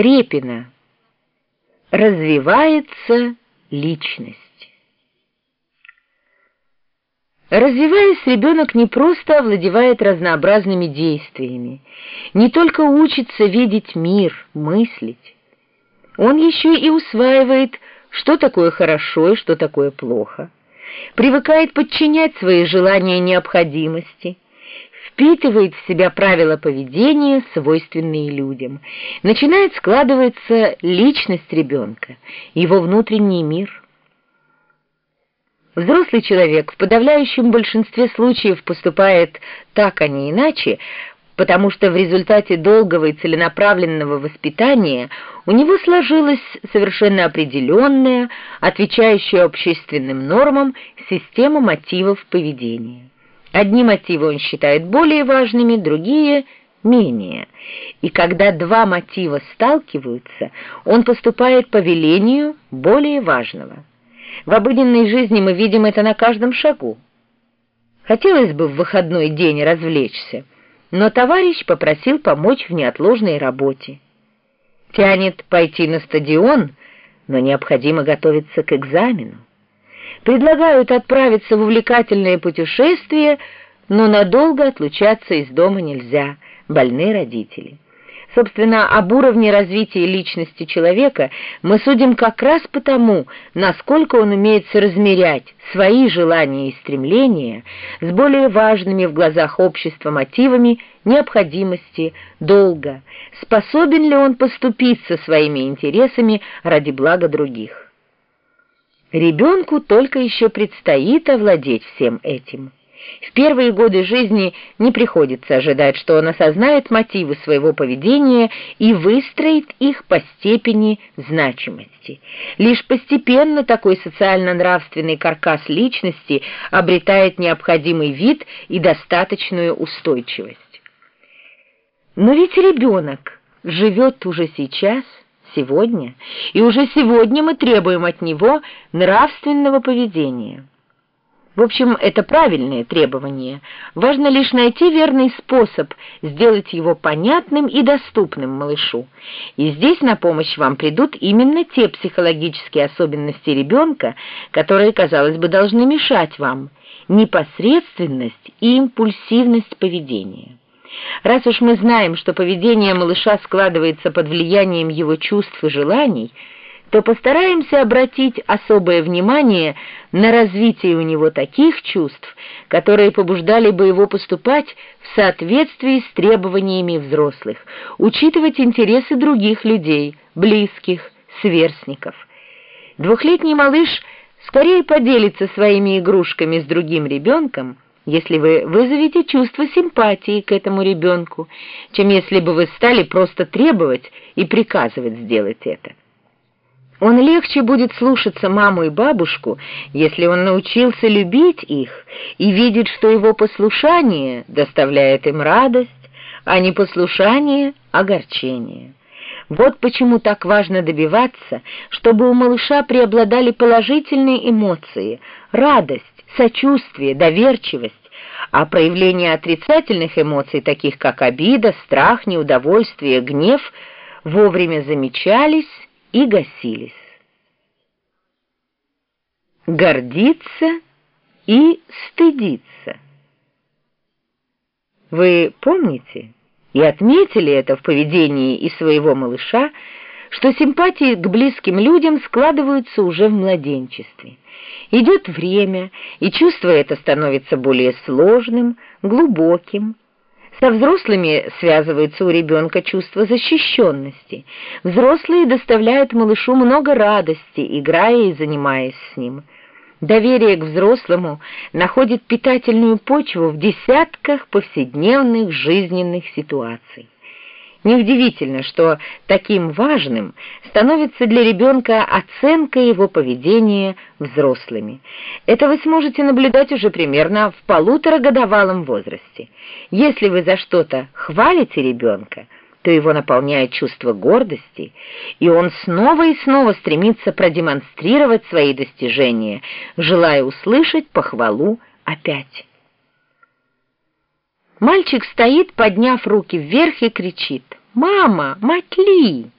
Репина. Развивается личность. Развиваясь, ребенок не просто овладевает разнообразными действиями, не только учится видеть мир, мыслить. Он еще и усваивает, что такое хорошо и что такое плохо, привыкает подчинять свои желания необходимости – впитывает в себя правила поведения, свойственные людям. Начинает складываться личность ребенка, его внутренний мир. Взрослый человек в подавляющем большинстве случаев поступает так, а не иначе, потому что в результате долгого и целенаправленного воспитания у него сложилась совершенно определенная, отвечающая общественным нормам, система мотивов поведения. Одни мотивы он считает более важными, другие — менее. И когда два мотива сталкиваются, он поступает по велению более важного. В обыденной жизни мы видим это на каждом шагу. Хотелось бы в выходной день развлечься, но товарищ попросил помочь в неотложной работе. Тянет пойти на стадион, но необходимо готовиться к экзамену предлагают отправиться в увлекательное путешествие, но надолго отлучаться из дома нельзя, больны родители. Собственно, об уровне развития личности человека мы судим как раз потому, насколько он умеет соразмерять свои желания и стремления с более важными в глазах общества мотивами необходимости, долга, способен ли он поступить со своими интересами ради блага других. Ребенку только еще предстоит овладеть всем этим. В первые годы жизни не приходится ожидать, что он осознает мотивы своего поведения и выстроит их по степени значимости. Лишь постепенно такой социально-нравственный каркас личности обретает необходимый вид и достаточную устойчивость. Но ведь ребенок живет уже сейчас – сегодня, и уже сегодня мы требуем от него нравственного поведения. В общем, это правильное требование. Важно лишь найти верный способ сделать его понятным и доступным малышу. И здесь на помощь вам придут именно те психологические особенности ребенка, которые, казалось бы, должны мешать вам. Непосредственность и импульсивность поведения. Раз уж мы знаем, что поведение малыша складывается под влиянием его чувств и желаний, то постараемся обратить особое внимание на развитие у него таких чувств, которые побуждали бы его поступать в соответствии с требованиями взрослых, учитывать интересы других людей, близких, сверстников. Двухлетний малыш скорее поделится своими игрушками с другим ребенком, если вы вызовете чувство симпатии к этому ребенку, чем если бы вы стали просто требовать и приказывать сделать это. Он легче будет слушаться маму и бабушку, если он научился любить их и видит, что его послушание доставляет им радость, а не послушание — огорчение. Вот почему так важно добиваться, чтобы у малыша преобладали положительные эмоции, радость, сочувствие, доверчивость, а проявления отрицательных эмоций, таких как обида, страх, неудовольствие, гнев, вовремя замечались и гасились. Гордиться и стыдиться. Вы помните и отметили это в поведении и своего малыша, что симпатии к близким людям складываются уже в младенчестве. Идет время, и чувство это становится более сложным, глубоким. Со взрослыми связывается у ребенка чувство защищенности. Взрослые доставляют малышу много радости, играя и занимаясь с ним. Доверие к взрослому находит питательную почву в десятках повседневных жизненных ситуаций. Неудивительно, что таким важным становится для ребенка оценка его поведения взрослыми. Это вы сможете наблюдать уже примерно в полуторагодовалом возрасте. Если вы за что-то хвалите ребенка, то его наполняет чувство гордости, и он снова и снова стремится продемонстрировать свои достижения, желая услышать похвалу опять. Мальчик стоит, подняв руки вверх и кричит «Мама, мать Ли!»